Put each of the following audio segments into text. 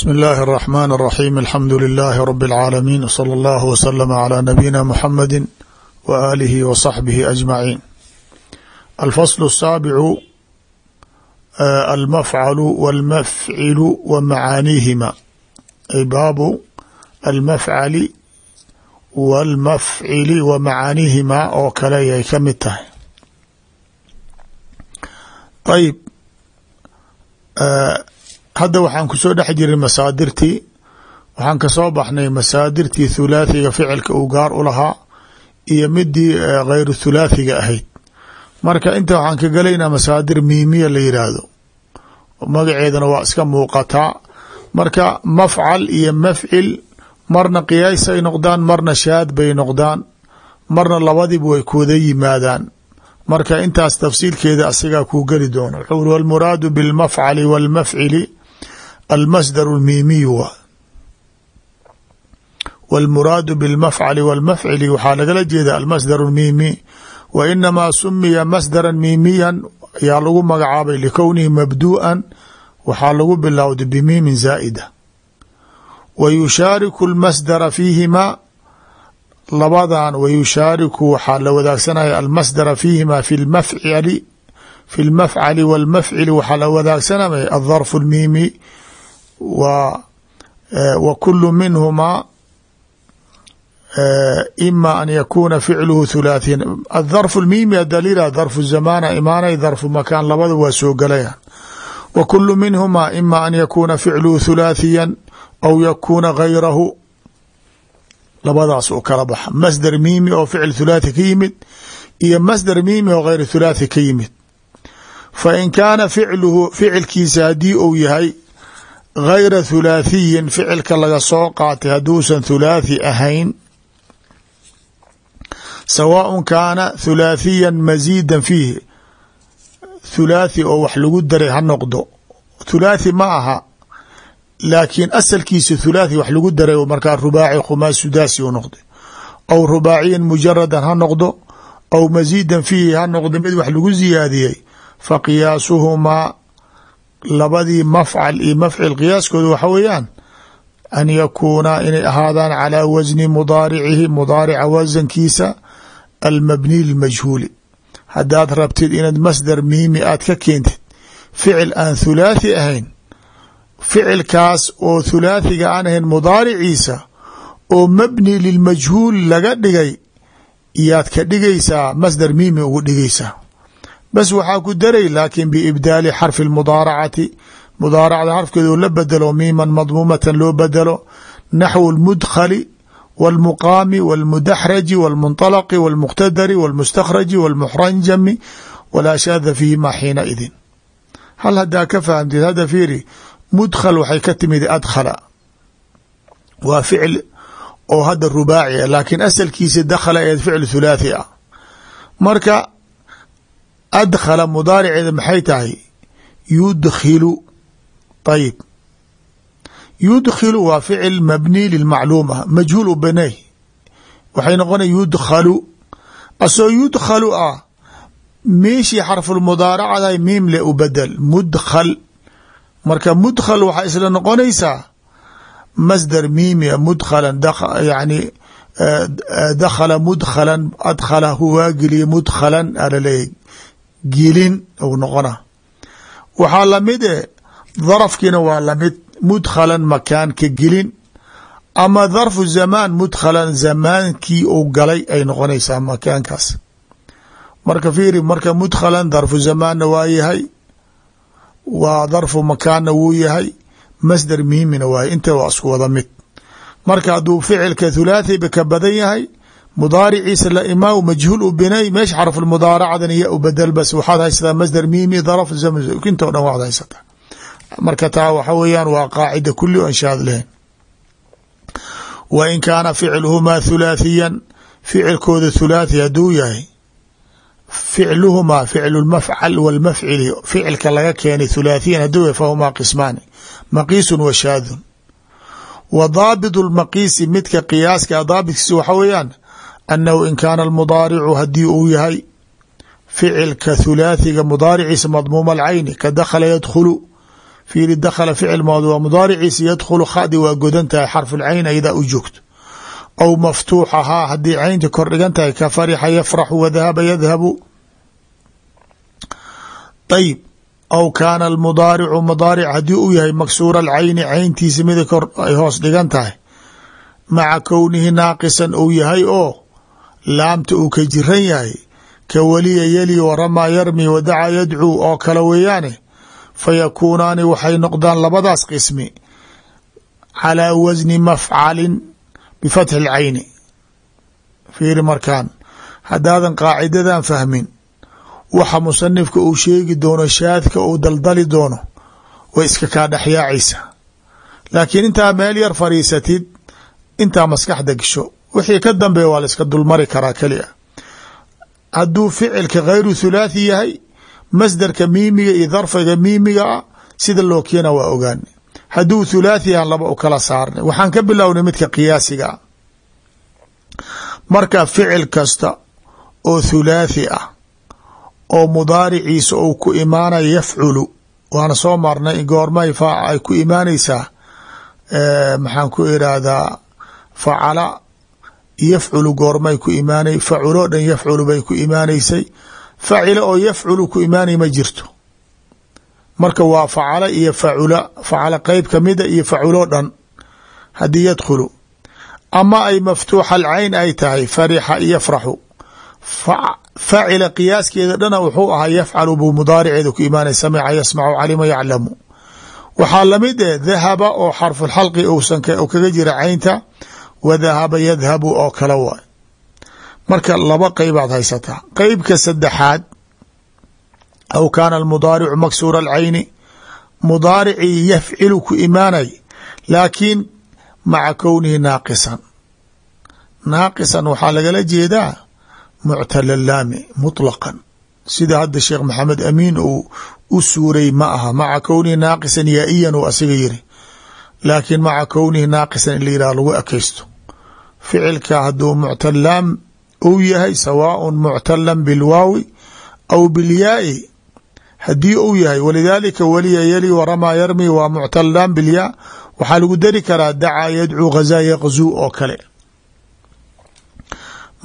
bsmi اllahi الرحmn الرaxيm alxamdu لilaahi rb اlcaalamiin wslى اllah wslm عlى nabiyina mxamadi w aalihi w صaxbihi aجmaciin alfasl الsaabicu almafcalu wاlmafcilu wa macaanihima ay baabu almafcali wاlmafcili wa macaanihima oo kale ayay ka mid tahay ayb hadda waxaan ku soo dhex jiray masaadirtii. Waxaan ka soo baxnay masaadirtii thulaathiga ficilka uu gaar u lahaa iyo midii khayru thulaathiga ahayd. Marka inta waxaan ka galaynaa masaadir miimiya la yidhaahdo magaceedana waa iska muuqataa. Marka mafcal iyo mafcil marna qiyaas ay noqdaan marna shaad bay noqdaan marna labadiba way kuwada yimaadaan. Marka intaas tafsiilkeeda asigaa kuu geli doona wuxuu uri walmuraadu bilmafcali walmafcili almasdar lmiimiyu wa walmuraadu bilmafcali walmafcili waxaa lagala jeeda almasdar lmiimi wa inamaa sumiya masdaran miimiyan yaa lagu magacaabay likownihi mabdu'an waxaa lagu bilowday bimiimin zaa'ida wa yushaariku lmasdara fiihimaa labadan wa yushaariku waxaa la wadaagsanaya almasdara fiihima fi lmafcali fi lmafcali walmafcili waxaa la wadaagsanaya aldarfu lmiimi wa wa kulu minhumaa ima an yakuna ficluhu thulaathiyan adarfu lmiimi adaliila darfu zamaana imaanay darfu makaan labada waa soo galayaan wa kulu minhumaa ima an yakuna ficluhu thulaathiyan aw yakuna gayrahu labadaas u kala baxa. Masdar miimi oo ficil thulaathi ka yimid iyo masdar miimi oo gayr thulaathi ka yimid. Fa in kaana ficluhu ficilkiisa haddii uu yahay gayra thulaathiyin ficilka laga soo qaatay hadduusan thulaathi ahayn sawaaء kaana thulaathiyan masiidan fiihi thulaathi oo wax lagu daray ha noqdo thulaathi ma aha laakiin asalkiisa thulaathi wax lagu daray markaa rubaaci khumaas sudaasi u noqday aw rubaaciyan mujaradan ha noqdo aw masiidan fiihi ha noqdo mid wax lagu ziyaadiyey fa qiyaasuhumaa labadii mafcal iyo mafcil qiyaaskooda waxa weeyaan an yakuunaa inay ahaadaan calaa wasni mudaaricihi mudaarica wasankiisa almabniy lmajhuuli haddaad rabtid inaad masdar miimi aad ka keentid ficil aan thulaathi ahayn ficilkaas oo thulaathiga aan ahayn mudaariciisa oo mabni lilmajhuul laga dhigay yaad ka dhigaysaa masdar miimi ugu dhigaysaa bas waxaa ku daray laakin biibdaali xarfi mudaaracati mudaaracda xarfkeeda oo la bedelo miiman madmuumatan loo bedelo naxwu lmudkhali wاlmuqaami wاlmudaxraji wاlmunطalqi wاlmuqtadari wاlmustakhraji wاlmuxranjami walaa shaada fiihima xiina idin hal hadaa ka fahamtid hadda fiiri mudkhal waxay ka timid adkhala waa ficil oo hadda rubaaci a laakiin asalkiisa dakhala eed ficil thulaathi ah marka adkhala mudaariceeda maxay tahay yudkhilu ayib yudkhilu waa ficil mabni lilmacluum ah majhuul u banay waxay noqona yudkhalu asoo yudkhalu ah meeshii xarfulmudaaracadahay miim le u bedel mudkhal marka mudkhal waxaa isla noqonaysaa masdar miimia mudkhalan yani dakhala mudkhalan adkhala huwaa geliya mudkhalan alaleeyahy gelin ou noqona. Waxaa la mid e darafkiina waa la mid mudkhalan makaanka gelin ama darfu zamaan mudkhalan zamaankii uu galay ay noqonaysaa makaankaas. Marka fiiri marka mudkhalan darfu zamaanna waa yahay waa darfu makaanna wuu yahay masdar miimina waay inta waa isku wada mid. Marka hadduu ficilka thulaathiba ka badan yahay mudaariciisa la imaa majhuul u binay meesha xarfulmudaaracadan iya u bedel bas waxaad haysataa masdar miimi darf intao dhan waad haysataa. Marka taa waxa weeyaan waa qaacida kuli o inshaad lehen wa kaana ficluhumaa thulaathiyan ficilkooda thulaathi hadduu yahay ficluhumaa ficlu lmafcal ficilka laga keenay thulaathiyan haduu yahay fahumaa qismaani maqiisun wa shaadun. Wa daabit lmaqiisi midka qiyaaska daabitkiisa waxa weeyaan annahu in kaana almudaaricu haddii uu yahay ficilka thulaathiga mudaariciisa madmuuma alcayni ka dakhala yadkhulu fiiri dakhala ficil mood waa mudaariciisa yadkhulu khadi waa godan tahay xarfulcayn ayadaa u joogto aw maftuuxahaa haddii caynta kor dhigan tahay ka farixa yafraxu wadahaba yadhabu ayib aw kaana almudaaricu mudaaric haddii uu yahay maksuura alcayni cayntiisa mida ay hoos dhigan tahay maca kownihi naaqisan uu yahay oo laamta uu ka jiran yahay ka weliya yeli waramaa yarmi wadaca yadcuu oo kale weeyaane fa yakuunaani waxay noqdaan labadaas qismi calaa wasni mafcalin bifatxi اlcayni fiiri markaan haddaadan qaacidadan fahmin waxa musanifka uu sheegi doono shaadka uu daldali doono way iska kaa dhexyaacaysa laakiin intaa meel yar fadhiisatid intaa maskaxda gesho wixii ka dambeeya waa la iska dulmari karaa keli a hadduu ficilka khayru thulaathi yahay masdarka miimiga iyo darfiga miimiga a sida loo keena waa ogaana hadduu thulaathi aan laba u kala saarnay waxaan ka bilownay midka qiyaasiga ah. Marka ficil kasta oo thulaathi ah oo mudaariciisa uu ku imaanaya yafculu waana soo marnay goormay ay ku imaanaysaa maxaan ku irahdaa facala yafculu goormay ku imaanay faculoo dhan yafculu bay ku imaanaysay facila oo yafculu ku imaanay ma jirto. Marka waa facala iyo facula facala qeyb kamida iyo faculoo dhan haddii yadkhulu. Ama ay maftuuxa alcayn ay tahay farixa yafraxu. Facila qiyaaskeeda dhana wuxuu ahaa yafcalu buu mudaariceeda ku imaanay samica yasmacu calima yaclamu. Waxaa la mid eh dahaba oo xarfulxalqi uusan kaga jira caynta wa dahaba yadhabu oo kale waay marka laba qeybaad haysataa qeybka saddexaad aw kaana almudaaricu maksuura alcayni mudaaricii yafcilu ku imaanay laakiin maca kownihi naaqisan. Naaqisan waxaa lagala jeedaa muctala laami muطlaqan sida hadda sheekh maxamed amiin uu u suuray ma aha maca kownihi naaqisan yaa-iyan uu asiga yiri laakiin maca kownihi naaqisan in la yihah lagu ekaysto ficilka hadduu muctalaam uu yahay sawaaء muctalan bilwaawi aw bilyaai haddii uu yahay walidaalika weliya yeli waramaa yarmi waa muctalaan bilyaa waxaa lagu dari karaa dacaa yadcuu ghazaa yaqzuu oo kale.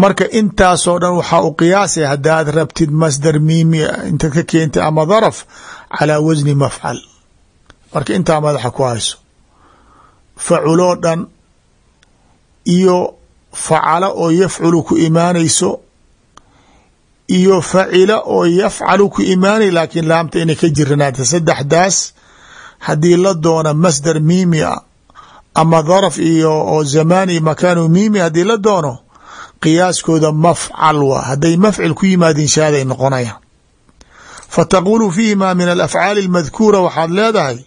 Marka intaasoo dhan waxaa u qiyaasay haddaad rabtid masdar miimi inta ka keentay ama daraf calaa wasni mafcal. Marka intaa madaxa ku hayso. Faculoo dhan iyo facala oo yafculu ku imaanayso iyo facila oo yafcalu ku imaanay laakiin laamta inay ka jiranaata saddexdaas haddii la doona masdar miimi a ama daraf iyo oo zamaan iyo makaanu miimi haddii la doono qiyaaskooda mafcal waa. Hadday mafcil ku yimaadin shaaday noqonayaan. Fa taquulu fiihima min alafcaali almadkuura waxaad leedahay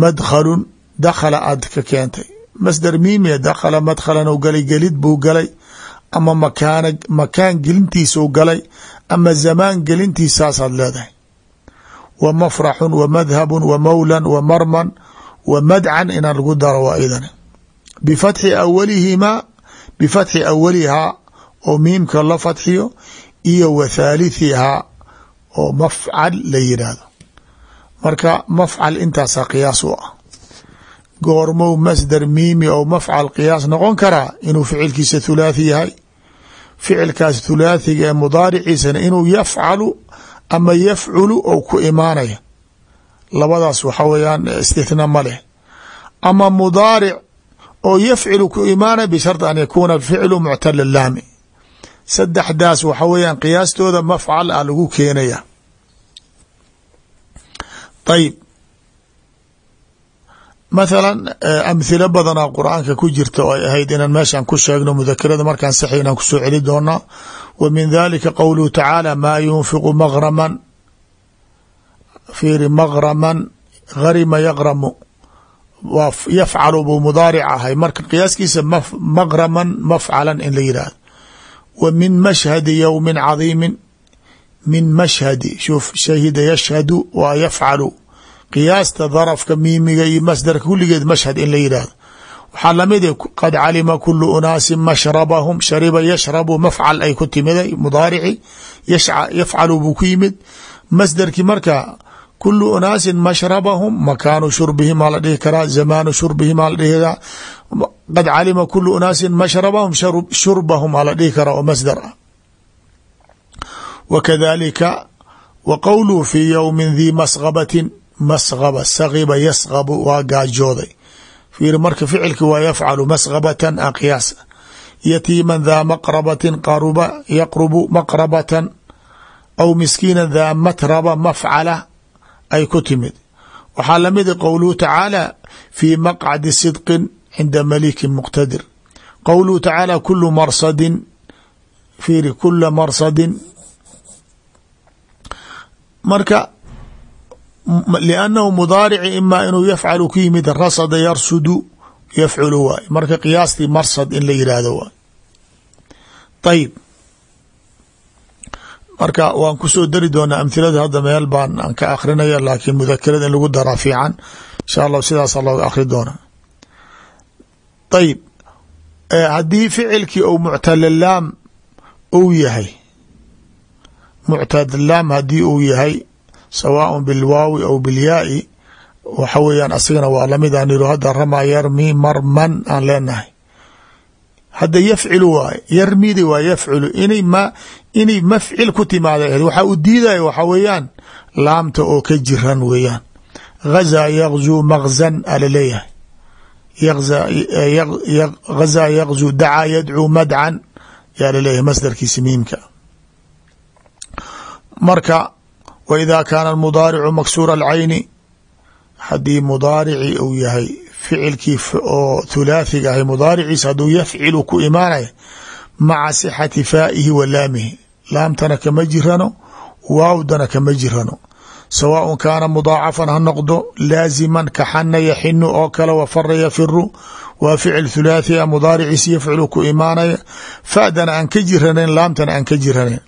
madkhalun dakhala aad ka keentay masdar miimia dakhala madkhalan ou galay gelid buu galay ama makaana makaan gelintiisau galay ama zamaan gelintiisaasaad leedahay. Wa mafraxun wa madhabun wa mawlan wa marman wa madcan inaan lagu daro waa idan bifatxi awalihimaa bifatxi awalihaa oo miimka la fatxiyo iyo wa thaalithihaa oo mafcal la yidhaahdo marka mafcal intaasaa qiyaas u ah goormow masdar miimi ou mafcal qiyaas noqon karaa inuu ficilkiisa thulaathi yahay. Ficilkaas thulaathiga ee mudaariciisana inuu yafcalu ama yafculu ou ku imaanaya labadaas waxa weeyaan istithna ma leh. Ama mudaaric oo yafcilu ku imaanaya bishardi an yakuuna ficlu muctala laami. Saddexdaas waxa weeyaan qiyaastooda mafcal a lagu keenaya. Ayib mathalan amhilo badanaa qur'aanka ku jirta oo ay ahayd inaan meeshan ku sheegno mudakerada markaan saxi inaan ku soo celi doonaa wa min dalika qowluhu tacaala maa yunfiqu maghraman fiiri maghraman gharima yaqramu waa yafcalu buu mudaaric ahay. Marka qiyaaskiisa maghraman mafcalan in la yidhaahdo wa min mashhadi yowmin cadiimin min mashhadi shuf shahida yashhadu waa yafcalu qiyaasta darafka miimiga iyo masdarka kulligeed mashhad in la yidhaahdo waxaa la mid qad calima kulu unaasin mashrabahum shariba yashrabu mafcal ay ku timiday mudaarici yafcalu buu ku yimid. Masdarkii marka kulu unaasin mashrabahum makaanu shurbihim aa la dhihi karaa zamaanu shurbihim aa dhihi karaa. Qad calima kulu unaasin mashrabahum shurbahum aa dhihi karaa oo masdar ah. Wa kadalika wa qowluhu fii yowmin dii masgabatin masgaba sagiba yasgabu waa gaajooday. Fiiri marka ficilki waa yafcalu masgabatan a qiyaas. Yatiiman daa maqrabatin qaruba yaqrubu maqrabatan. Aw miskiina daa matraba mafcala ay ku timid. Waxaa la mid qowluhu tacaala fii maqcadi sidqin cinda malikin muqtadir. Qowluhu tacaala kulu marsadin fiiri kula marsadin. Marka liannahu mudaarici imaa inuu yafcalu ku yimid rasada yarsudu yafculu waay marka qiyaastii marsad in la yidhaahdo waay ayib marka waan ku soo dari doonaa amhilada hadda meel baan aan ka akrinaya laakiin mudakerada in lagu daraa fiican insha allahu sidaasa looga akri doonaa ayib haddii ficilkii ou muctalalaam ou yahay muctadlaam haddii uu yahay sawaaء bilwaawi aw bilyaai. Waxa weeyaan asigana waa la mid aan iro hadda ramaa yarmi marman aan leenahay. Hadda yafcilu waaye yarmidi waa yafculu inay ma inay mafcil ku timaada waxaa u diidaya waxa weeyaan laamta oo ka jiran weeyaan. Gazaa yagzuu magzan ala leeyahay. Gazaa yagzuu dacaa yadcuu madcan yaa la leeyahay masdarkiisi miimka. Marka ida kaana mudaaricu maksuura alcayni haddii mudaarici uu yahay ficilkii oo thulaathiga ahay mudaariciisa hadduu yafcilu ku imaanaya maca sixati faa'ihi wa laamihi. Laamtana kama jirano waawdana kama jirano sawaaء kaana mudaacafan ha noqdo laaziman kaxana yaxinu oo kale wafara yafiru waa ficil thulaathi a mudaariciisa yafcilu ku imaanaya. Aan ka jiranayn laamtana aan ka jiranayn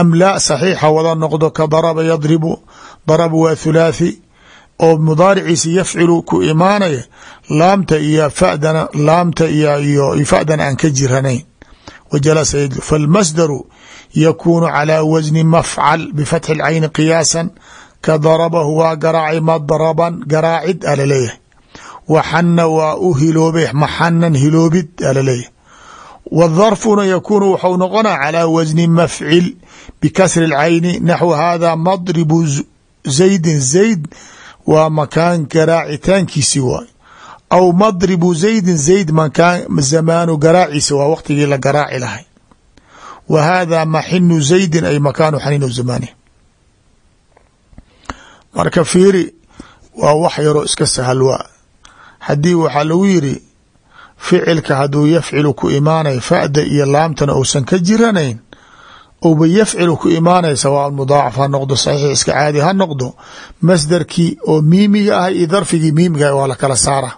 am laa saxiixa wada noqdo ka daraba yadribu darabu waa thulaathi oo mudaariciisa yafcilu ku imaanaya laamta iyo fadana laamta iyo fa'dana aan ka jiranayn. Wajalasa yadlu falmasdaru yakuunu calaa wasni mafcal bifatxi اlcayni qiyaasan ka darabahu waa garaacay madraban garaacid alaleeyahay waxana waa u hiloobay maxanan hiloobid alaleeyahay wdharfuna yakuunu waxau noqona calaa wasni mafcil bikasri اlcayni naxwu hada madribu zaydin zayd waa makaan garaacitaankiisi waay aw madribu zaydin zayd zamaanu garaaciisa waa waqtigii la garaaci lahay wa hada maxinu zaydin ay makaanu xaniinu zamanih marka fiiri waa wax yaroo iska sahal waa haddii waxaa lagu yiri ficilka hadduu yafcilu ku imaanay fa'da iyo laamtana uusan ka jiranayn ouba yafcilu ku imaanay sawaa mudaacaf ha noqdo saxiix iska caadi ha noqdo masdarkii oo miimiga ah iyo darfigii miimiga waa la kala saara.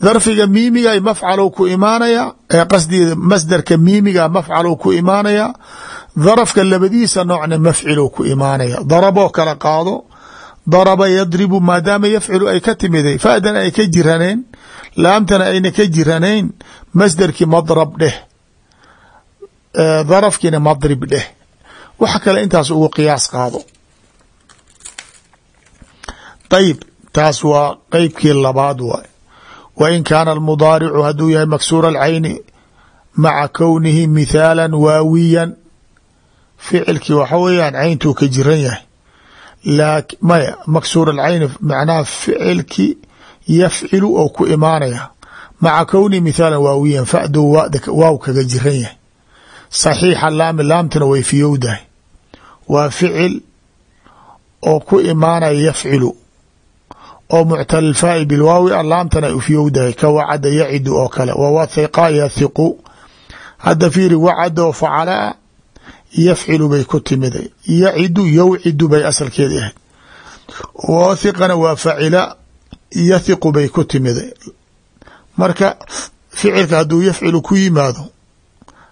Darfiga miimiga mafcalow ku imaanaya ee qasdiga masdarka miimiga mafcalow ku imaanaya darafka labadiisa noocna mafcilow ku imaanaya. Daraboo kala qaado daraba yadribu maadaama yafcilu ay ka timiday fa'dan ay ka jiraneen laamtana ayna ka jiranayn masderkii madrab dheh darafkiina madrib dheh. Waxa kale intaas ugu qiyaas qaado. Ayib taas waa qeybkii labaad waay. Wa in kaana almudaaricu hadduu yahay maksuura alcayni maca kownihi mithaala waawiyan. Ficilkii waxa weeyaan cayntuu ka jiran yahay. Maya maksuur alcayni macnaha ficilkii yafcilu oo ku imaanaya. Maca kowni mithaala waawiyan fadu waaw kaga jiran yahay. Saxiixa laami laamtana way fiyowdahay. Waa ficil oo ku imaanaya yafcilu. Oo muctal faai bilwaawi a laamtana ay ufiyowdahay ka wacada yacidu oo kale. Wawathiqa yathiqu. Hadda fiiri wacada oo facalaa yafcilu bay ku timiday yacidu yowcidu bay asalkeedi ahayd. Wathiqana waa facila yathiqu bay ku timiday marka ficilka hadduu yafcilu ku yimaado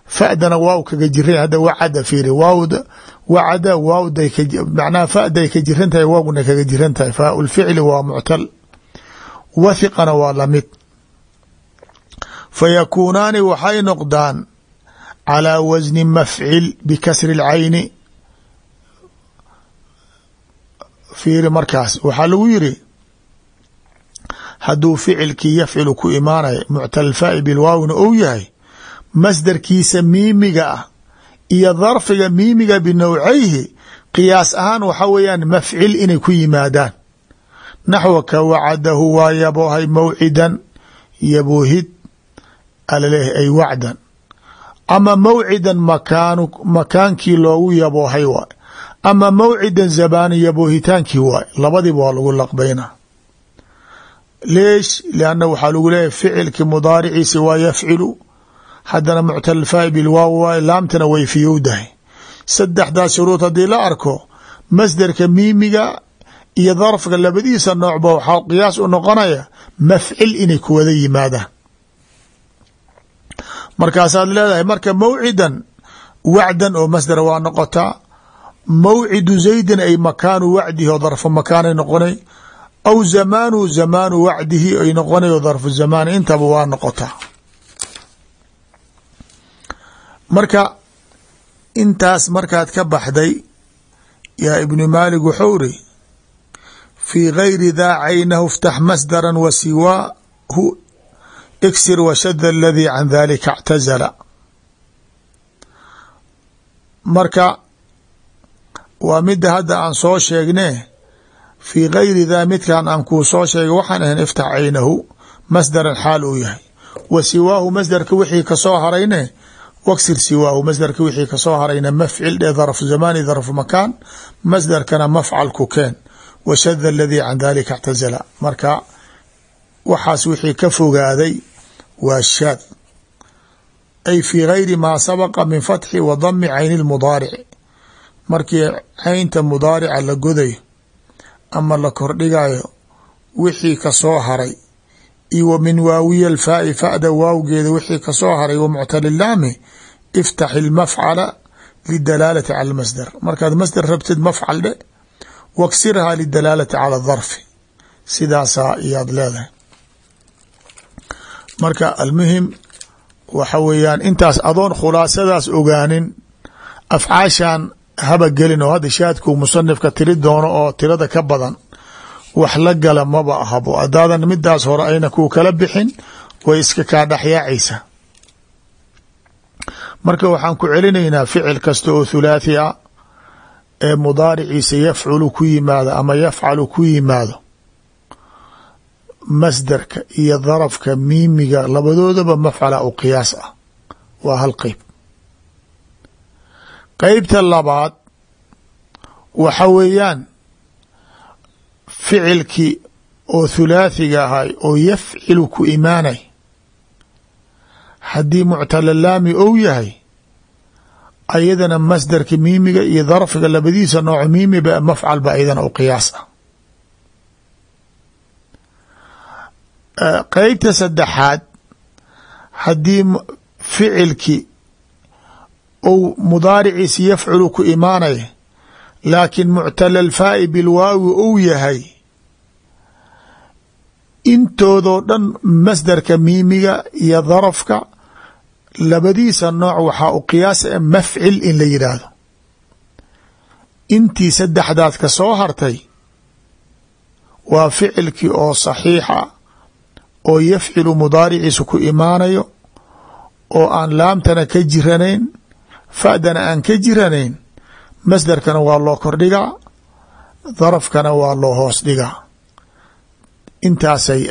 fa'dana waaw kaga jiran hadda wacada fiiri waawda wacada waawday macnaha fa'day ka jiran tahay waawna kaga jiran tahay. Faau lficli waa muctal wathiqana waa la mid. Fa yakuunaani waxay noqdaan calىa wasni mafcil bikasri اlcayni fiiri markaas waxaa lagu yiri hadduu ficilkii yafcilu ku imaanaya muctalfaa'i bilwaawina ou yahay masdarkiisa miimiga ah iyo darfiga miimiga binowcayhi qiyaas ahaan waxa weeyaan mafcil inay ku yimaadaan. Naxwa ka wacadahu waa yaboohay mawcidan yaboohid alaleeyahay ay wacdan. Ama mawcidan makaanu makaankii loogu yaboohay waay. Ama mawcidan zabaani yaboohitaankii waay. Labadiba waa lagu laqbayna leesh lianna waxaa lagu leeyahay ficilkii mudaariciisi waa yafcilu haddana muctalfaa'i bilwaaw waay laamtana way fiyowdahay saddexdaas shuruud haddii la arko masderka miimiga iyo darfka labadiisa noocba waxaa qiyaas u noqonaya mafcil inay ku wada yimaadaan markaasaad leedahay marka mawcidan wacdan oo masdar waa noqotaa mawcidu zaydin ay makaanu wacdihi oo darfu makaanay noqonay aw zamaanu zamaanu wacdihi ay noqonay oo darfu zamaani intaba waa noqotaa marka intaas markaad ka baxday yaa ibnu maalik wuxuu iri fii gayri daa caynahu iftax masdaran wa siwaahu iksir washada aladii can dalika اctazala marka waa mida hadda aan soo sheegne fii gayri daa midkan aan kuu soo sheegay waxaan ahayn iftax caynahu masdaran xaal uu yahay. Wa siwaahu masdarka wixii ka soo harayne waksir siwaahu masdarka wixii ka soo harayna mafcil dhe darfu zamaani darfu makaan masdarkana mafcalku keen. Washada aladii can dalika اctazala marka waxaas wixii ka fogaaday waa shaad ay fii gayri maa sabaqa min fatxi wa dami cayni lmudaarici markii caynta mudaarica la godayo ama la kordhigayo wixii ka soo haray. Iyo wa min waawiya alfaai fa'da waawgeeda wixii ka soo haray wa muctalilaami iftax ilmafcala lidalaalati cala almasdar markaad masdar rabtid mafcal dhe waksirhaa lidalaalati cala darfi. Sidaasaa iyaad leedahay. Marka almuhim waxa weeyaan intaas adoon khulaasadaas ogaanin afcaashan haba gelin oo hadda shaadku musanifka tiri doono oo tirada ka badan wax la gala maba ahabo. Hadaadan midaas hore ayna kuu kala bixin way iska kaa dhexyaacaysa. Marka waxaan ku celinaynaa ficil kasta oo thulaathi a ee mudaariciisa yafculu ku yimaado ama yafcalu ku yimaado masdarka iyo darafka miimiga labadoodaba mafcala u qiyaas ah. Waa hal qeyb qeybta labaad waxa weeyaan ficilkii oo thulaathiga ahay oo yafcilu ku imaanay. Haddii muctalalaami ou yahay ayadana masdarka miimiga iyo darfiga labadiisa nooc miimiba mafcal ba ayadana u qiyaas ah. Qeybta saddexaad haddii ficilkii ou mudaariciisi yafculu ku imaanaya laakiin muctalal faa'i bilwaawi ou yahay intoodoo dhan masdarka miimiga iyo darafka labadiisa nooc waxaa u qiyaasa mafcil in la yidhaahdo. Intii saddexdaad ka soo hartay waa ficilkii oo saxiixa oo yafcilu mudaariciisa ku imaanayo oo aan laamtana ka jiranayn fa'dana aan ka jiranayn. Masdarkana waa loo kordhigaa darafkana waa loo hoos dhigaa. Intaasay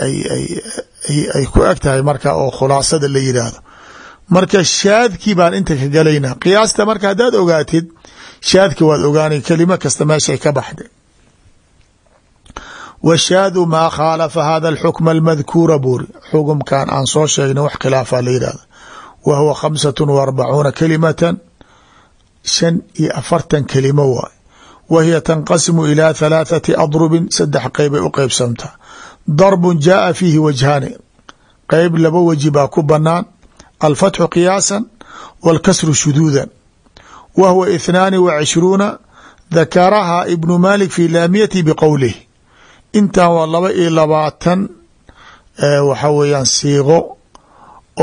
ay ku eg tahay marka oo khulaasada la yidhaahdo marka shaadkii baan inta ka galaynaa qiyaasta marka haddaad ogaatid shaadka waad ogaanay kelimo kasta meeshay ka baxday. Washaadu maa khaalafa hada alxukma almadkuura buuri. Xukumkan aan soo sheegnay wax khilaafa la yidhahda wa huwa khamsatu wa arbacuuna kalimatan shan iyo afartan kelimo waay. Wa hiya tanqasimu ilaa halaathati adrubin saddex qeybay u qeybsamtaa darbun jaaa fiihi wajhaani. Qeyb laba weji baa ku banaan alfatxu qiyaasan wاlkasru shuduudan. Wa huwa ithnaani wa cishruuna dakarahaa ibnu malik fi laamiyati biqowlih intan waa laba iyo labaatan waxa weeyaan siiqo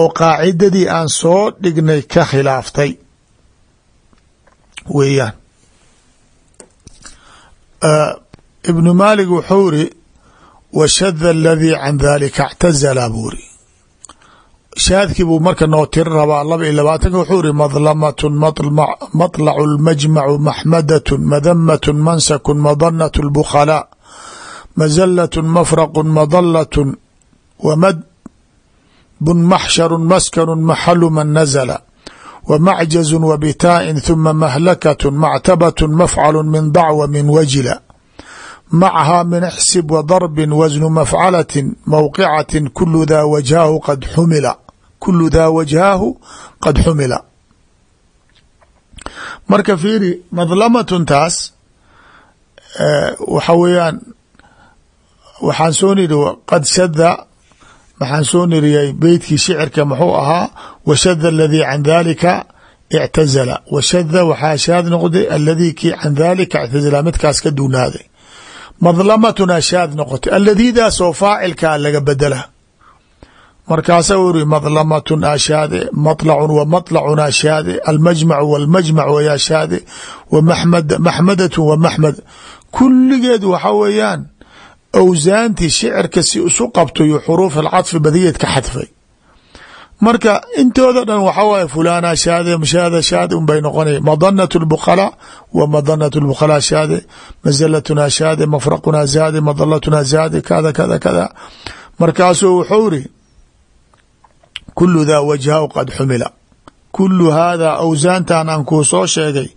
oo qaacidadii aan soo dhignay ka khilaaftay weeyaan ibnu maalik wuxuu iri washada aladii can dalika اctazala buu iri shaadkii buu marka noo tiri rabaa laba iyo labaatanka wuxuu iri madlamat maطlacu اlmajmacu maxmadat madamat mansak madanat اlbukhalaa mazalat mafraq madalat wmad bun maxsharu maskanu maxalu man nazla wmacjazu wbitaain huma mahlakatu mactabat mafcalu min dacwa min wajila macahaa min xsib wadarbi wasnu mafcalati mawqicatin kulu daa wajhaahu qad xumila kulu daa wajhaahu qad xumila marka fiiri madlamatun taas waxa weeyaan waxaan soo nidhi qad shada maxaan soo niriyay beytkii shicirka muxuu ahaa washada aladii can dalika ictazala. Washada waxaa shaad noqday aladii kii can dalika ictazala midkaas ka duunaaday madlamatuna shaad noqotay aladiidaasoo faacilkaa laga bedela. Markaasa u iri madlamatun ashaade maطlacun wa maطlacun ashaade almajmacu walmajmac waya shaade wa maxmadatu wa maxmed kulligeed waxa weeyaan awsaantii shicirka si isu qabto iyo xuruuf alcadfi badiyeed ka xadfay. Marka intooda dhan waxa waye fulana shaade shaada shaade un bay noqonaya madanat lbukhalaa wa madanat lbukhalaa shaade. Mazalatuna shaade mafraquna zaade madalatuna zaade kada kada kada markaasuu wuxuu iri kulu daa wajhahu qad xumila. Kulu haadaa awsaantan aan kuu soo sheegay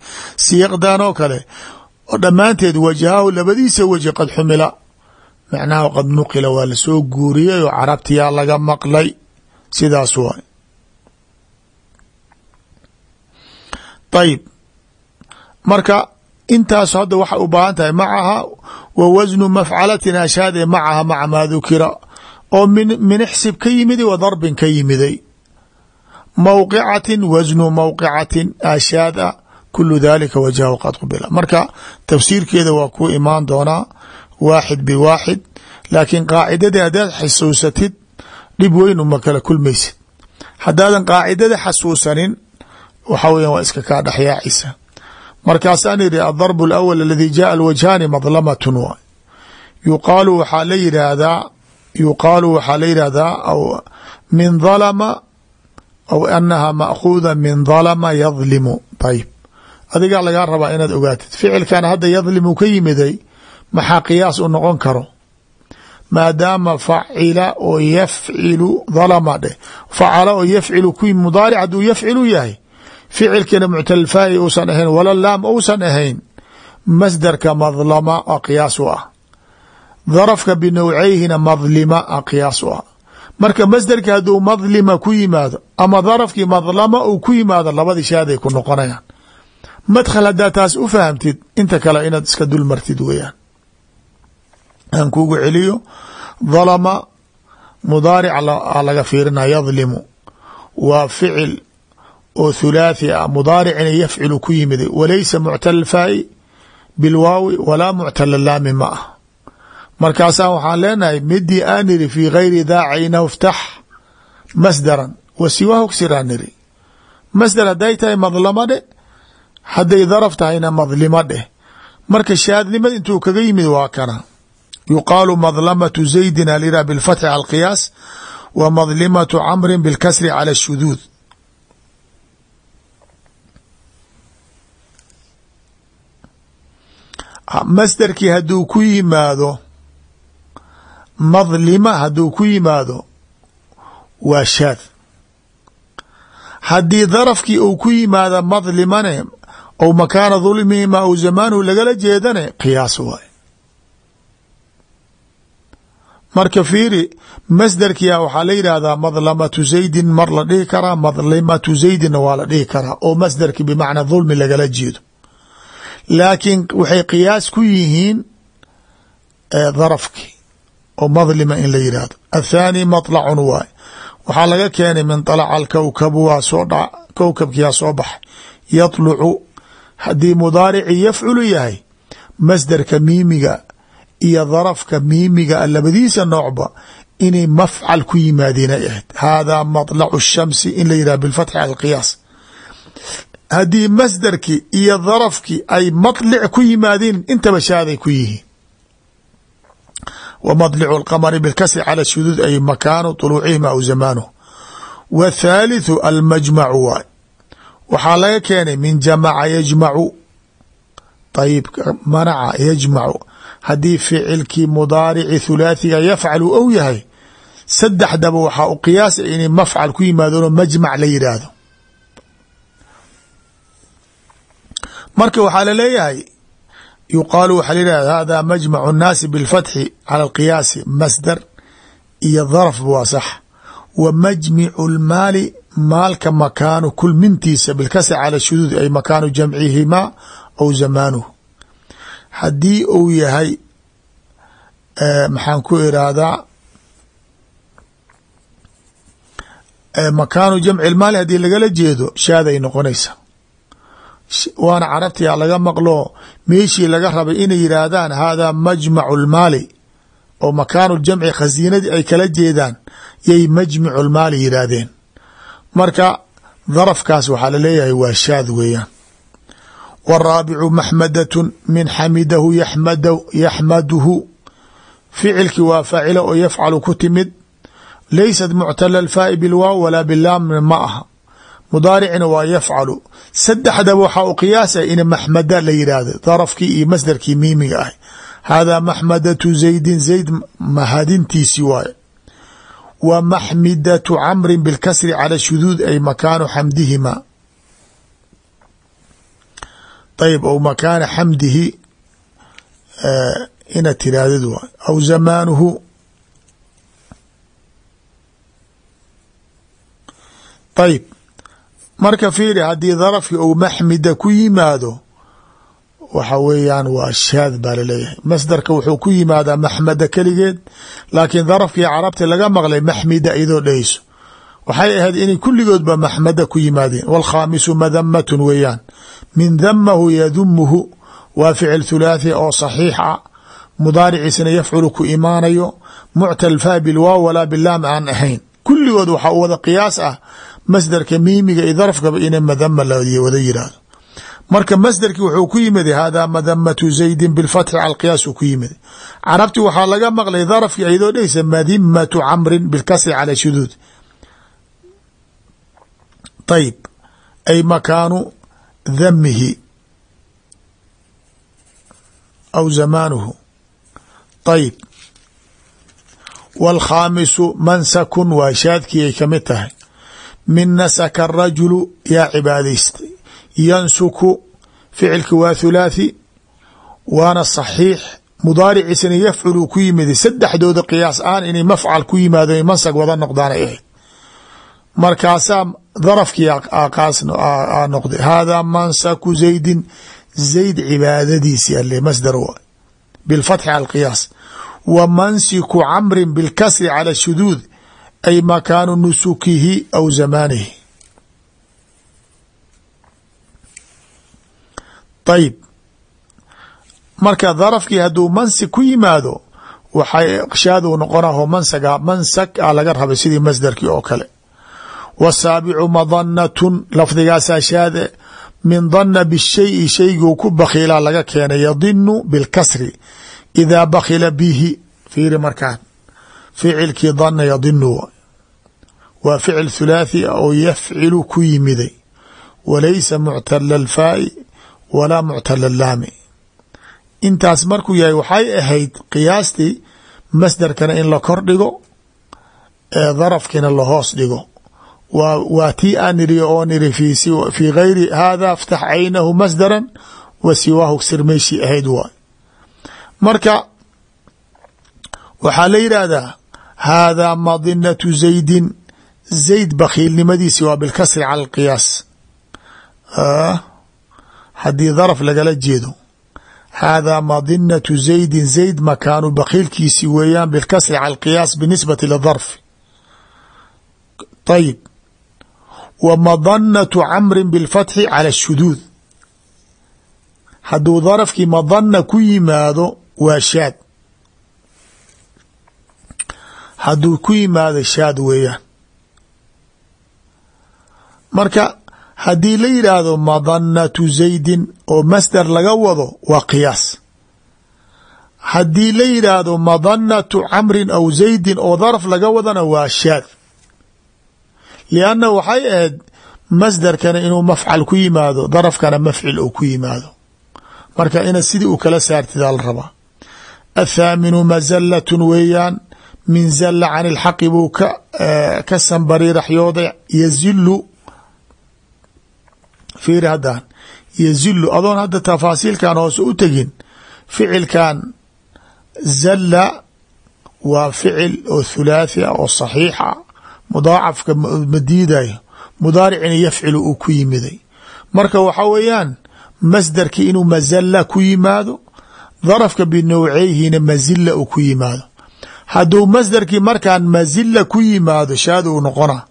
siiqdan oo kale dhammaanteed wajhahu labadiisa weji qad xumila macnaha qad nuqila waa la soo guuriyay oo carabtiyaa laga maqlay. Sidaas waay. Ayib marka intaas hadda waxay u baahan tahay macaha wa wasnu mafcalatin ashaade macaha maca maa dukira oo min ixsib ka yimiday wa darbin ka yimiday. Mawqicatin wasnu mawqicatin ashaad a kulu dalika wajhahu qad qubila. Marka tafsiirkeeda waa ku imaan doonaa waaxid biwaaxid laakiin qaacidadii haddaad xasuusatid dhib weyn uma kala kulmaysid haddaadan qaacidada xasuusanin waxa weyan waa iska kaa dhexyaacaysa markaasaan yidhi adarb alawal aladi jaءa alwajhaani madlamatun waay yuqaalu waxaa la yidhaahdaa yuqaalu waxaa la yidhaahdaa aw min dalama aw anaha maakuuda min dalama yadlimu ayib adigaa lagaa rabaa inaad ogaatid ficilkan hadda yadlimu ka yimiday maxaa qiyaas u noqon karo? Maadaama facila oo yafcilu dalama dheh facala oo yafcilu ku mudaaric hadduu yafcilu yahay ficilkina muctalfaa'i uusan ahayn wala laam uusan ahayn masdarka madlama a qiyaas u ah. Darafka binowceyhina madlima a qiyaas u ah. Marka masdarki hadduu madlima ku yimaado ama darafkii madlama uu ku yimaado labadii shaaday ku noqonayaan. Madkhal haddaa taas u fahamtid inta kale inaad iska dul martid weeyaan aan kugu celiyo dalama mudaaric a laga fiirina yadlimu. Waa ficil oo thulaathi ah. Mudaaricina yafcilu ku yimid walaysa muctal faa'i bilwaawi walaa muctala laami ma ah. Markaasaa waxaan leenahay midii aan niri fii gayri daacayna iftax masdaran. Wa siwaahu ksiraan niri masdar hadday tahay madlama dheh hadday daraf tahayna madlima dheh marka shaadnimada intuu kaga yimid waa kana yuqaalu madlamatu zaydin alira bilfatxi cala alqiyaas wa madlimatu camrin bilkasri cala ashuduud masderkii hadduu ku yimaado madlima hadduu ku yimaado waa shaad haddii darafkii uu ku yimaado madlimane ou makaana dulmihima ou zamaanhu lagala jeedane qiyaas waay marka fiiri masderkia waxaa la yidhaahdaa madlamatu zaydin mar la dhihi karaa madlimatu zaydinna waa la dhihi karaa oo masderki bimacnaa dulmi lagala jeedo. Laakiin waxay qiyaas ku yihiin darafki oo madlima in la yidhaahdo. Athaani matlacun waay waxaa laga keenay min alaca alkowkabu waa soo dha kowkabkiyaa soo baxay yatlucu haddii mudaarici yafculu yahay masderka miimiga iyo darafka miimiga labadiisa noocba inay mafcal ku yimaadeen ay ahayd haadaa maطlacu الshamsi in la yidhah bifatxi al qiyaas haddii masderki iyo darafki ay maطlic ku yimaadeen intaba shaaday ku yihiin wa madlicu اlqamri bilkasri cala shuduud ay makaanu طuluucihima aw zamaanuhu w thaalitثu almajmacu waay waxaa laga keenay min jamaca yajmacu ayib manaca yajmacu haddii ficilkii mudaarici thulaathiga yafcalu ou yahay saddexdaba waxaa u qiyaasa inay mafcal ku yimaadoonoo majmac la yidhaahdo marka waxaa la leeyahay yuqaalu waxaa layihahda hada majmacu nnaasi biاlfatxi cala alqiyaasi masdar iyo darf waa sax. Wa majmicu lmaali maalka makaanu kulmintiisa bilkasa cala shuduud ay makaanu jamcihimaa aw zamaanuhu haddii uu yahay maxaan ku irahdaa makaanu jamci maali haddii lagala jeedo shaaday noqonaysa. Waana carabtia laga maqlo meeshii laga rabay inay yidhaahdaan hada majmacu lmaali oo makaanu jamci khasiinadii ay kala jeedaan yay majmicu lmaali yidhaahdeen marka darafkaas waxaa la leeyahay waa shaad weeyaan wraabicu maxmadatun min xamidahu yaxmaduhu ficilkii waa faacila oo yafcalu ku timid laysat muctala alfaai bilwaaw walaa bilaamna ma aha mudaaricina waa yafcalu saddexdaba waxaa u qiyaasa in maxmada la yidhaahdo darafkii iyo masdarkii miimiga ah hada maxmadatu zaydin zayd mahadintiisi waaye wa maxmidatu camrin bilkasri cala shuduud ay makaanu xamdihima ayb ou makaana xamdihi ina tirahdid waay aw zamaanuhu ayb marka fiiri haddii darafkii ou maxmida ku yimaado waxa weeyaan waa shaad baa la leeyahay masdarka wuxuu ku yimaadaa maxmada keligeed laakiin darafkii carabti laga maqlay maxmida iyadoo dhehayso waxay ahayd inay kulligoodba maxmada ku yimaadeen. Wاlkhaamisu madamatun weeyaan. Min damahu yadumuhu waa ficil thulaathi oo saxiix a mudaariciisna yafculu ku imaanayo. Muctal fa bilwaaw walaa bilaam aan ahayn. Kulligood waxaa u wada qiyaas ah. Masdarka miimiga iyo darafkaba ina madama wada yidhaahdo marka masdarkii wuxuu ku yimid hada madamatu zaydin bilfatxi cal qiyaas uu ku yimid carabti waxaa laga maqlay darafkii ayadoo dhehaysa madimatu camrin bilkasri cala shuduud ayb ay makaanu damihi aw zamaanuhu ayb wاlkhaamisu mansakun waa shaadkii ay ka mid tahay min nasaka arajulu yaa cibaadaystay yansuku ficilki waa thulaathi waana saxiix mudaariciisana yafculu ku yimid saddexdooda qiyaas aan inay mafcal ku yimaado mansag wada noqdaan ay ahayd markaasaa darafkii aa noqday. Haadaa mansaku zaydin zayd cibaadadiisi ale masdar waay. Bilfatxi cala alqiyaas wa mansiku camrin bilkasri cala shuduud ay makaanu nusukihi aw zamaanihi. Ayib marka darafkii hadduu mansig ku yimaado waxay shaadu noqonaho mansaga mansag a laga rabay sidii masdarkii oo kale wsaabicu madanatun lafdigaasaa shaade min dana bishayi shayguu ku bakhiilaa laga keenay yadinu bilkasri idaa bakhila bihi fiiri markaan ficilkii dana yadinu waa ficil thulaathi oo yafcilu ku yimiday walaysa muctala alfaai walaa muctala laami intaas markuu yahay waxay ahayd qiyaastii masdarkana in la kor dhigo ee darafkiina lahoos dhigo waa tii aan niri oo niri fii gayri hada ftax caynahu masdaran wa siwaahu sir meeshii ahayd waay. Marka waxaa la yidhaahdaa haadaa madinatu zaydin zayd bakhiilnimadiisi waa bilkasri cala alqiyaas. Haddii daraf lagala jeedo haadaa madinatu zaydin zayd makaanu bakhiilkiisi weeyaan bilkasri cala alqiyaas binisbati lidarfi ayib w madanatu camri bilfatxi cala ashuduud hadduu darafkii madana ku yimaado waa shaad. Hadduu ku yimaado shaad weeyaan. Marka haddii la yidhaahdo madanatu zaydin oo masdar laga wado waa qiyaas. Haddii la yidhaahdo madanatu camrin aw zaydin oo darf laga wadana waa shaad lianna waxay ahayd masdarkana inuu mafcal ku yimaado darafkana mafcil uu ku yimaado marka ina sidii uu kala saartidaa la rabaa athaaminu mazalatun weeyaan min zalla can ilxaqi buu ka sanbariiraxyooday yazilu fiiri haddaan yazilu adoon hadda tafaasiilkan hoose u tegin ficilkan zalla waa ficil oo thulaathi ah oo saxiix ah mudaacafka ma diidayo mudaaricina yafcilu uu ku yimiday. Marka waxa weeyaan masdarki inuu mazalla ku yimaado darafka binowceyhina mazila uu ku yimaado. Hadduu masdarkii markaan mazila ku yimaado shaad uu noqona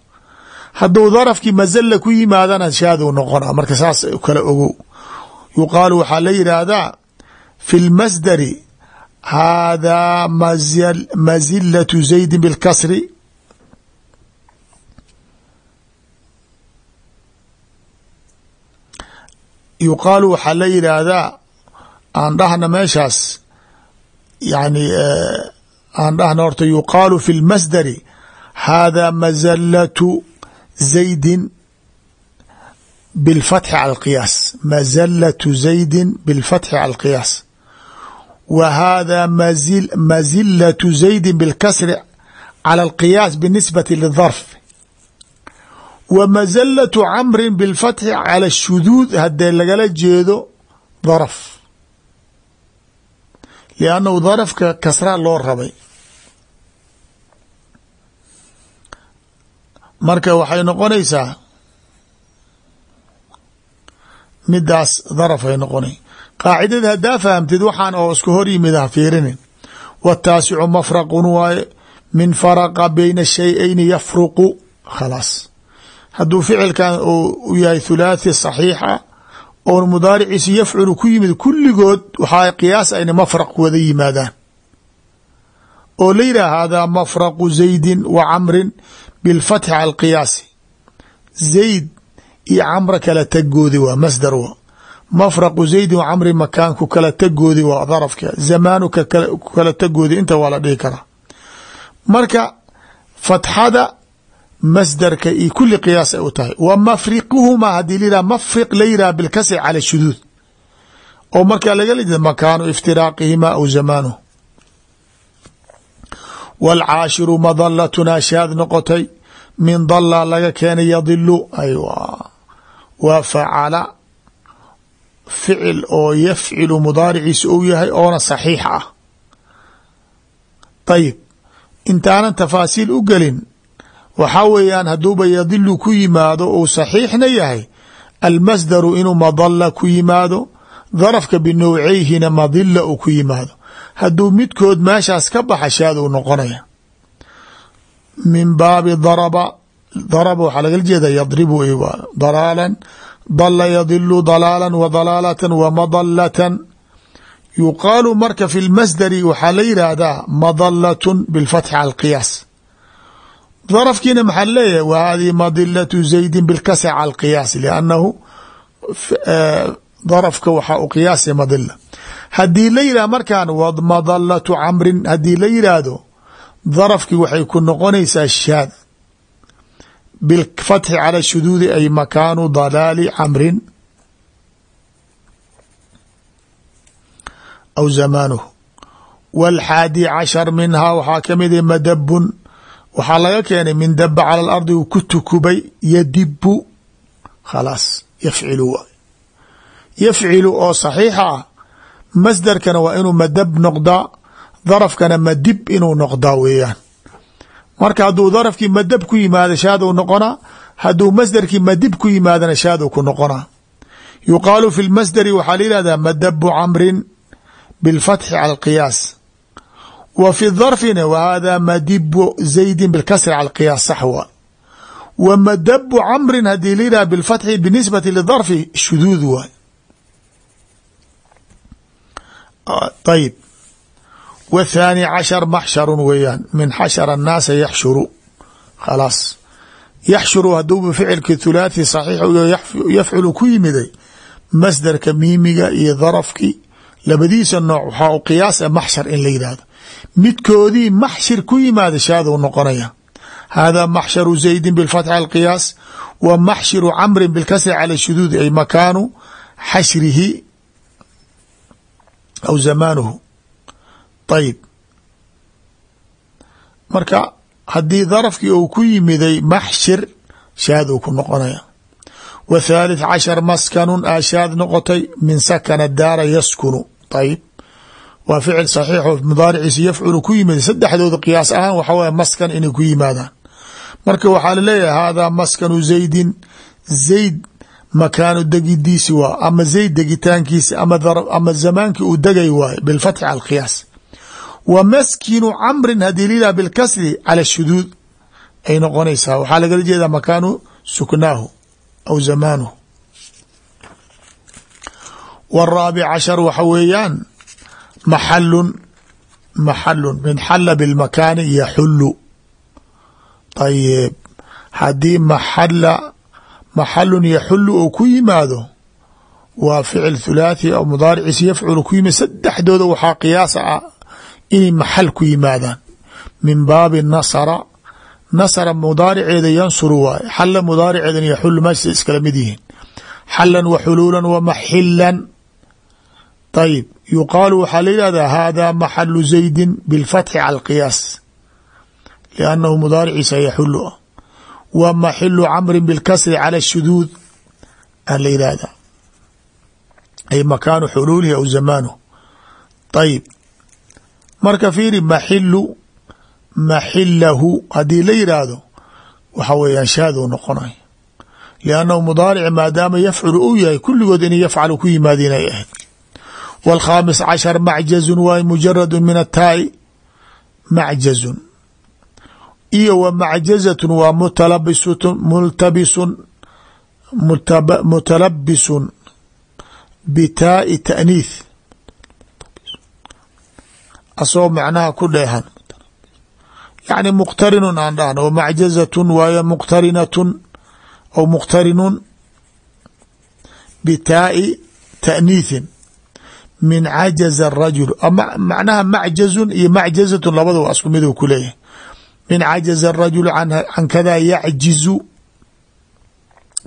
hadduu darafkii mazalla ku yimaadana shaad uu noqona marka saas kala ogow. Yuqaalu waxaa la yidhaahdaa fi lmasdari haadaa mazilatu zaydin bilkasri yuqaalu waxaa la yidhaahdaa aan dhahna meeshaas yani aan dhahna horta yuqaalu fi lmasdari haadaa mazalatu zaydin bilfatxi cala alqiyaas. Mazalatu zaydin bilfatxi cala alqiyaas. Wa haadaa mazilatu zaydin bilkasri cala alqiyaas binisbati lidarf mazalatu camrin bilfatxi cala ashuduud haddee lagala jeedo daraf. Liannahu darafka kasraa loo rabay. Marka waxay noqonaysaa midaas daraf ay noqonay. Qaacidada haddaa fahamteed waxaan oo isku hor yimid ha fiirinin. Wataasicu mafraqun waaye min faraqa bayna shayayni yafruqu khalaas hadduu ficilkan u yahay thulaathi saxiixa oon mudaariciisu yafculu ku yimid kulligood waxaa qiyaas ayna mafraq wada yimaadaan. Oo la yidhah haadaa mafraqu zaydin wa camrin bilfatxi cala alqiyaasi. Zayd iyo camra kala tagoodi waa masdar wa. Mafraqu zaydin wa camrin makaanku kala tagoodi waa darafka. Zamaanuka kala tagoodi inta waa la dhihi karaa. Marka fatxada masdarka iyo kuli qiyaas ay u tahay. Wa mafriquhumaa haddii layidhah mafriq la yidhah bilkasri cala shuduud oo markaa lagala jeeda makaanu iftiraaqihimaa aw zamaanuhu waalcaashiru madalatunaa shaad noqotay. Min dala laga keenay yadilu waa facala. Ficil oo yafcilu mudaariciisa ou yahay oona saxiix ah. Ayib intaanan tafaasiil u gelin waxaa weeyaan hadduuba yadilu ku yimaado uu saxiixna yahay almasdaru inuu madala ku yimaado darafka binowceyhina madila uu ku yimaado. Hadduu midkood meeshaas ka baxa shaad uu noqonaya min baabi daraba daraba waxaa lagala jeeda yadribu dalaalan. Dala yadilu dalaalan wa dalaalatan wa madalatan yuqaalu marka fi lmasdari waxaa la yidhaahdaa madalatun bilfatxi alqiyaas darafkiina maxaa leeyahay? Wa hadihi madilatu zaydin bilkasri cala alqiyaas liannahu darafka waxaa u qiyaasay madila haddii la yidhah markaan madalatu camrin haddii la yidhaahdo darafkii waxay ku noqonaysaa shaad. Bilfatxi cala shuduudi ay makaanu dalaali camrin aw zamaanuhu. Wاlxaadi cashar minhaa waxaa ka mid a madabun waxaa laga keenay min daba cala alardi uu ku tukubay yadibu khalaas yafcilu yafcilu oo saxiixa ah masdarkana waa inuu madab noqdaa darafkana madib inuu noqdaa weeyaan. Marka hadduu darafkii madab ku yimaado shaaduu noqonaa hadduu masdarkii madib ku yimaadana shaaduu ku noqonaa. Yuqaalu fi lmasdari waxaa la yihahdaa madabu camrin bilfatxi cala wa fi darfina wa hada madibu zaydin bilkasri cala alqiyaas sax wa madabu camrin haddii la yihahda bilfatxi binisbati lidarfi shuduud waay ayib wthaani cashar maxsharu weeyaan min xashara annaasa yaxshuru khalaas yaxshuru hadduuba ficilki thulaathi saxiix yafculu ku yimiday. Masdarka miimiga iyo darafki labadiisa nooc waxaa u qiyaasa maxshar in la yidhahdo midkoodii maxshir ku yimaada shaaduu noqonaya. Hada maxsharu zaydin bilfatxi alqiyaas wa maxshiru camrin bilkasri cala shuduudi ay makaanu xashrihi aw zamaanuhu. Ayib marka haddii darafkii uu ku yimiday maxshir shaad uu ku noqonaya. Wa thalith cashar maskanun aa shaad noqotay min sakana daara yaskunu. Ayib waa ficil saxiixo mudaariciisa yafculu ku yimid. Saddexdooda qiyaas ahaan waxa weye maskan inay ku yimaadaan. Marka waxaa la leeyahay haadaa maskanu zaydin zayd makaanu degidiisi waa ama zayd degitaankiisi ama zamaankii uu degay waaye bilfatxi cala alqiyaas. Wa maskinu camrin haddii lilah bilkasri cala shuduud ay noqonaysaa. Waxaa lagala jeedaa makaanu suknaahu aw zamaanuhu. Waraabic cashar waxa weeyaan maxalun maxalun min xala bilmakaani yaxulu ayib haddii maxala maxalun yaxulu ou ku yimaado waa ficil thulaathi aw mudaariciisa yafculu ku yimid saddexdooda waxaa qiyaasa ah inay maxal ku yimaadaan min baabi nasara nasra mudaariceeda yansuru waaye xala mudaariceedan yaxulu meesha iskala mid yihiin xalan wa xuluulan wa maxilan ayib yuqaalu waxaa la yihahdaa hada maxalu zaydin bilfatxi cala alqiyaas liannahu mudaariciisa yaxulu ah wa maxilu camrin bilkasri cala shuduud aa la yihahdaa ay makaanu xuluulihi aw zamaanuh ayib marka fiiri maxilu maxilahu haddii la yidhaahdo waxa weeyaan shaaduu noqonay liannahu mudaaric maadaama yafculu uu yahay kulligood inay yafcalu ku yimaadeen ay ahayd wاlkhaamis cashar macjazun waay mujaradu min ataa'i macjazun iyo wa macjazatun waa mutalabisun bitaa'i taaniith asoo macnaha ku dheehan yacni muqtarinun aan dhahno wa macjazatun waayo muqtarinatun aw muqtarinun bitaa'i taaniithin min cajaza arajul macnaha macjazun iyo macjazatun labada waa isku miduu ku leeyahay. Min cajaza arajul can kada yacjizu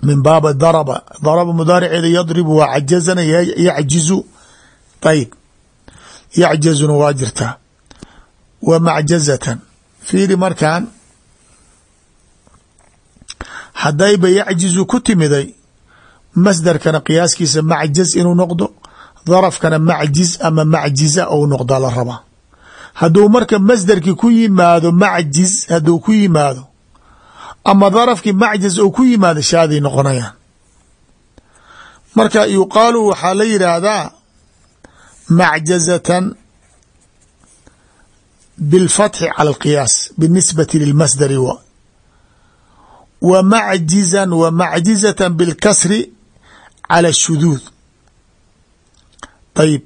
min baaba daraba. Daraba mudaariceeda yadribu waa cajazana yacjizu. Ayib yacjazuna waa jirtaa wa macjazatan. Fiiri markan haddayba yacjizu ku timiday masdarkana qiyaaskiisa macjaz inuu noqdo darafkana macjiz ama macjiza ou noqdaa la rabaa. Hadduu marka masdarkii ku yimaado macjiz hadduu ku yimaado ama darafkii macjiz ou ku yimaado shaaday noqonayaan. Marka yuqaalu waxaa la yidhaahdaa macjazatan bilfatxi cala alqiyaas binisbati lilmasdari wa. Macjizan wa macjizatan bilkasri cala ashuduud ayib.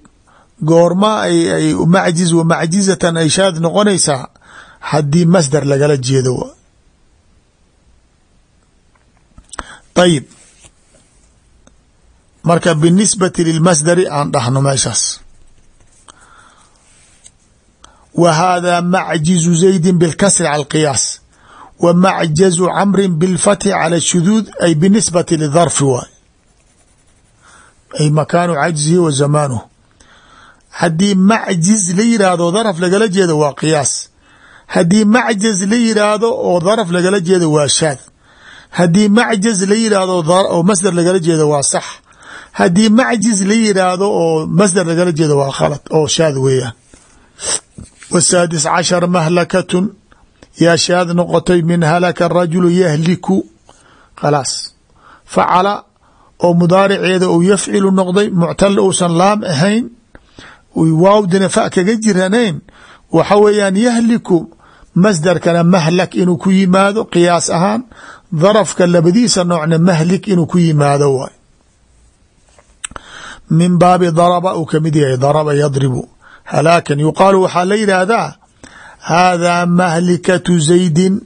Goorma ay macjiz wa macjizatan ay shaad noqonaysaa haddii masdar lagala jeedo. Ayib marka binisbati lilmasdari aan dhahno meeshaas. Wa hada macjizu zaydi bilkasri cala alqiyaas wa macjazu camri bilfatxi cala ashuduud ay binisbati lidarfi waay ay makaanu cajzihi wa zamaanuh haddii macjiz la yidhaahdo daraf lagala jeedo waa qiyaas. Haddii macjaz la yidhaahdo oo daraf lagala jeedo waa shaad. Haddii macjaz la yidhaahdo oo masdar lagala jeedo waa sax. Haddii macjiz la yidhaahdo oo masdar lagala jeedo waa khalad oo shaad weeyaan. Wasaadis cashar mahlakatun yaa shaad noqotay min halaka rajulu yahliku. Khalaas. Facala oo mudaariceeda uu yafcilu noqday muctal uusan laam ahayn waawdina fa kaga jiranayn waxa weeyaan yahliku masdarkana mahlak inuu ku yimaado qiyaas ahaan darafka labadiisa noocna mahlik inuu ku yimaado waay. Min baabi daraba uu ka mid yahay daraba yadribu. Halaakan yuqaalu waxaa la yidhaahdaa haadaa mahlikatu zaydin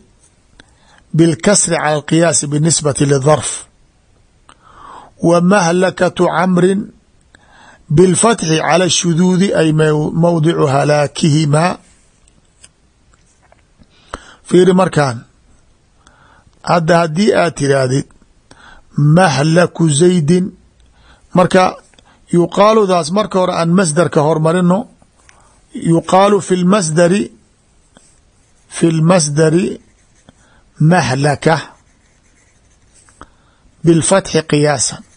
bilkasri cala alqiyaasi binisbati lidarf wa mahlakatu camrin bilfatxi cala shuduudi ay mawdicu halaakihimaa fiiri markaan hadda haddii aad tidhaahdid mahlaku zaydin marka yuqaaludaas marka hore aan masdarka hormarino yuqaalu fi lmasdari fi lmasdari mahlaka bilfatxi qiyaasan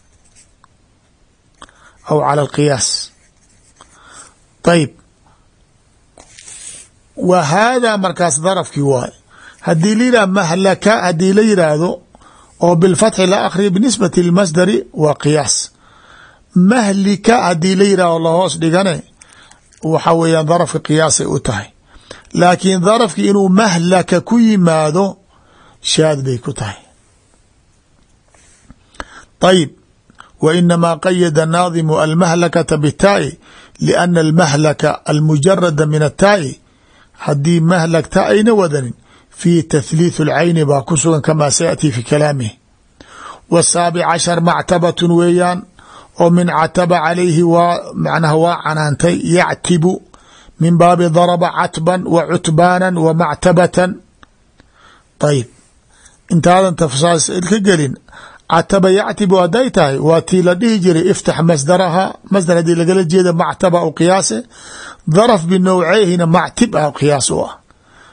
aw cala alqiyaas ayib wa haadaa markaas darafkii waay haddii la yidhah mahlaka haddii la yidhaahdo oo bilfatxi la akhriya binisbati lmasdari waa qiyaas mahlika haddii la yidhahdo lahoos dhigane waxa weeyaan darafka qiyaasay u tahay laakiin darafki inuu mahlaka ku yimaado shaad bay ku tahay ayib w inamaa qayada naadimu almahlakata bitaa'i liana almahlaka almujarada min ataa'i haddii mahlagta ayna wadanin fii tahliith اlcayni baa ku sugan kamaa sayaأtii fi kalaamihi wsaabic cashar mactabatun weeyaan oo min cataba calayhi waa macnaha waa canaantay yactibu min baabi daraba catban wa cutbaanan wa mactabatan ayib intaadan tafsaal ka gelin cataba yactibu hadday tahay waa tii la dhihi jiray iftax masdaraha masdar haddii lagala jeeda mactaba u qiyaase daraf binowceyhina mactib ah qiyaas u ah.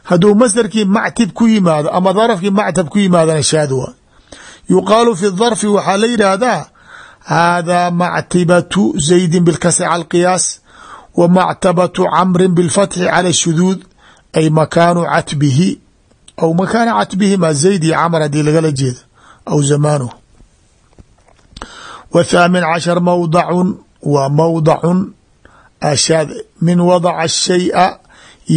Hadduu masdarkii mactib ku yimaado ama darafkii mactab ku yimaadana shaad waa yuqaalu fi darfi waxaa la yidhaahdaa haadaa mactibatu zaydin bilkasri cala alqiyaas wa mactabatu camrin bilfatxi cala shuduud ay makaanu catbihi aw makaana catbihi ma zayd iyo camr haddii lagala jeeda aw zamaanuhu w thaamin cashar mawdacun waa mawdacun ashaad min wadaca shay'a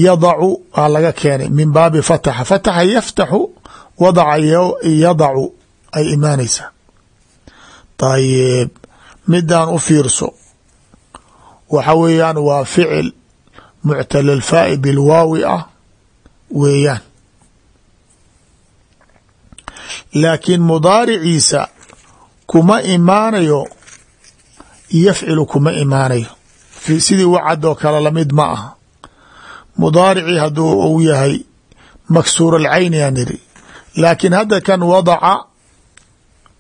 yadacu aa laga keenay min baabi fataxa fataxa yaftaxu wadaca yadacu ay imaanaysaa ayib midaan u fiirso waxa weeyaan waa ficil muctalalfaa'i bilwaawi ah weeyaan laakiin mudaariciisa kuma imaanayo yafcilu kuma imaanayo. Sidii wacad oo kale la mid ma aha. Mudaaricii hadduu uu yahay maksuur alcayni yaa niri laakiin hadda kan wadaca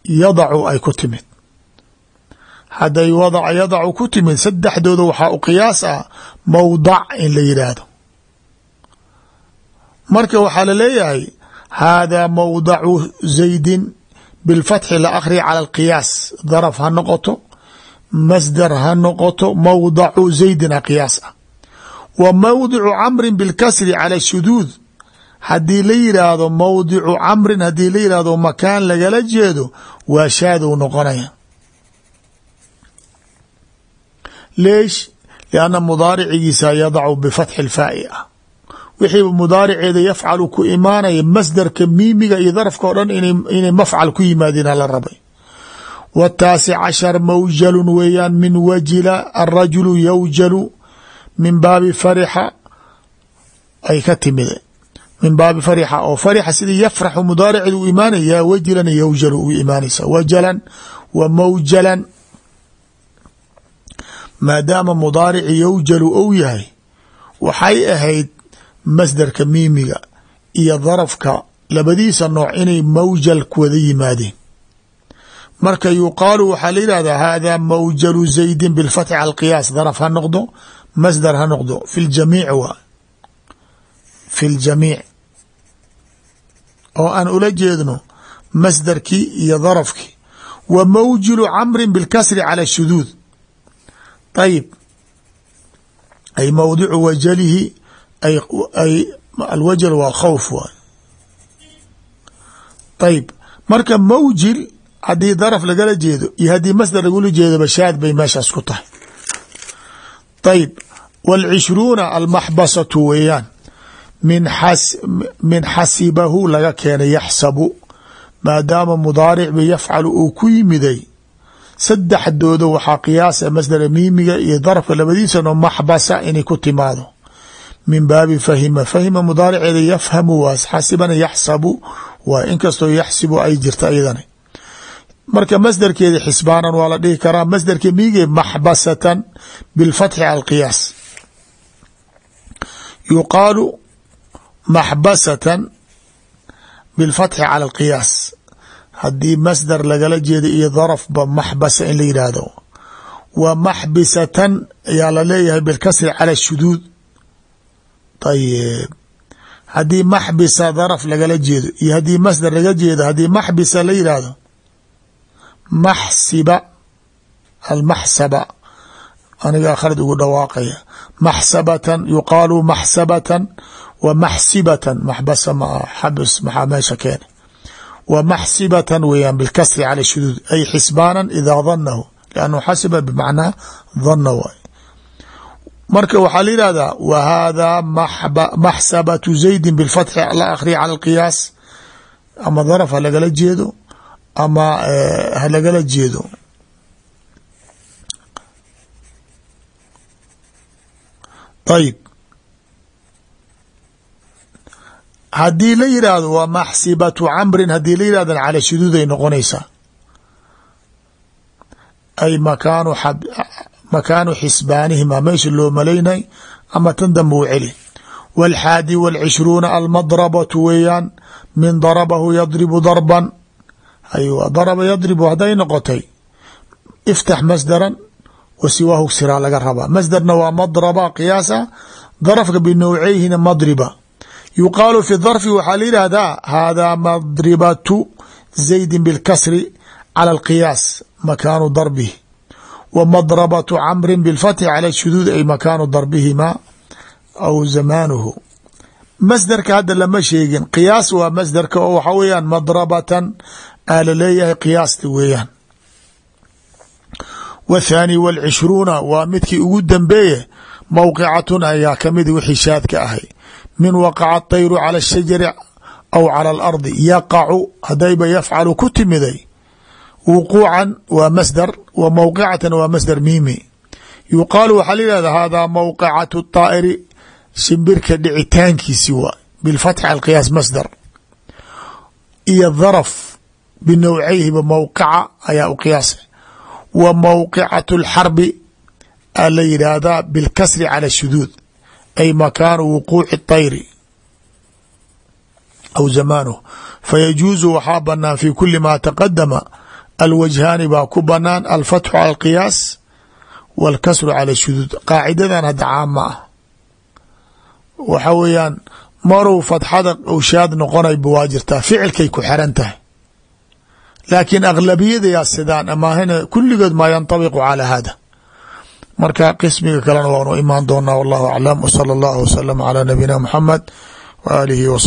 yadacu ay ku timid. Hadday wadaca yadacu ku timid saddexdooda waxaa u qiyaas ah mawdac in la yidhaahdo marka waxaa la leeyahay haadaa mawdacu zaydin bilfatxi la akhriya cala alqiyaas daraf ha noqoto masdar ha noqoto mawdacu zaydin a qiyaas ah wa mawdicu camrin bilkasri cala shuduud haddii la yidhaahdo mawdicu camrin haddii la yidhaahdo makaan lagala jeedo waa shaadou noqonaya leesh lianna mudaaricigiisa yadacu bifatxi lfaa'i ah wixii mudaariceeda yafcalu ku imaanaya masdarka miimiga iyo darafka o dhan inay mafcal ku yimaadina la rabay. Wataasic cashar mawjalun weeyaan min wajila arajulu yawjalu min baabi farixa ay ka timide. Min baabi farixa oo farixa sidii yafraxu mudaariceed u imaanaya yaa wajilan yawjalu u imaanaysa. Wajalan wa mawjalan maadaama mudaarici yawjalu ou yahay waxay ahayd masdarka miimiga iyo darafka labadiisa nooc inay mawjal wada yimaadeen. Marka yuqaalu waxaa la yidhahdaa hada mawjalu zaydin bilfatxi cala alqiyaas. Daraf ha noqdo masdar ha noqdo. Fi ljamiic waa fi ljamiic oo aan ula jeedno masdarkii iyo darafkii wa mawjilu camrin bilkasri cala shuduud. Ayib ay mawdicu wajalihi alwajl waa khowf waay. Ayib marka mawjil haddii daraf lagala jeedo iyo haddii masdar lagula jeedoba shaad bay meeshaas ku tahay. Ayib wاlcishruuna almaxbasatu weeyaan. Min min xasibahu laga keenay yaxsabu maadaama mudaaric bi yafcalu uu ku yimiday. Saddexdooda waxaa qiyaasa masdara miimiga iyo darafka labadiisano maxbasa inay ku timaado min baabi fahima. Fahima mudaariceeda yafhamu waa xasibana yaxsabu waa inkastoo yaxsibu ay jirta iyadana marka masderkeeda xisbaanan waa la dhihi karaa masderka miige maxbasatan bilfatxi alqiyaas. Yuqaalu maxbasatan bilfatxi cala alqiyaas. Haddii masdar lagala jeeda iyo darafba maxbasa in la yidhaahdo. Wa maxbisatan ayaa la leeyahay bilkasri cala shuduud ayib haddii maxbisa daraf lagala jeedo iyo haddii masdar laga jeedo haddii maxbisa la yidhaahdo maxsiba almaxsaba anigaa khalad ugu dhawaaqaya maxsabatan yuqaalu maxsabatan wa maxsibatan maxbasa ma xabs maxaa meesha keena wa maxsibatan weeyaan bilkasri cala shuduud ay xisbaanan idaa danahu liannu xasiba bimacnaa dana waay marka waxaa la yihahdaa wa haadaa maxsabatu zaydin bilfatxi la akhriya cala alqiyaas. Ama daraf ha lagala jeedo ama ha lagala jeedo. Ayib. Haddii la yidhaahdo waa maxsibatu camrin haddii la yidhahdan cala shuduuday noqonaysaa. Ay makaanu makaanu xisbaanihima meesha loo malaynay ama tan dambe u celi. Wاlxaadi wاlcishruuna almadrabatu weeyaan min darabahu yadribu darban. Aywa daraba yadribu hadday noqotay. Iftax masdaran wa siwaahu siraa laga rabaa. Masdarna waa madraba qiyaasa darafka binowceyhina madriba. Yuqaalu fi darfi waxaa la yidhaahdaa haadaa madribatu zaydi bilkasri cala alqiyaas makaanu darbihi wa madrabatu camri bilfatxi cala shuduud ay makaanu darbihima aw zamaanuhu masdarka hadda lama sheegin qiyaas waa masdarka oo waxaa weeyaan madrabatan aa la leeyahay qiyaasta weeyaan wthaani wاlcishruuna waa midkii ugu dambeeye mowqicatun ayaa kamid wixii shaadka ahay min waqaca طayru calى الshajari aw calى اlardi yaqacu hadayba yafcalu ku timiday wuquucan waa masdar wa mowqicatan waa masdar miimi yuqaalu waxaa la yihahda hada mowqicatu طaa'iri shimbirka dhicitaankiisi waa bilfatxi alqiyaas masdar iyo dharaf binowcayhiba mowqica ayaa u qiyaasa wa mowqicat اlxarbi a la yidhaahdaa bilkasri cala shuduud ay makaanu wuquuci طayri aw zamaanuh fayajuuzu waxaa banaan fi kuli ma taqadama alwajhaani baa ku banaan alfatxu cala alqiyaas w alkasru cala shuduud. Qaacidadan hadda caama ah. Waxa weeyaan marow fatxada owshaad noqonayba waa jirtaa. Ficilkay ku xeran tahay. Laakiin aglabiyadayaa sidaan amaahana kulligood maa yantabiqu calaa hada marka qismiga kalena waanu imaan doonaa wallahu aclam w sala allahu wasalam calaa nabiyina muxamed wa aalihi wa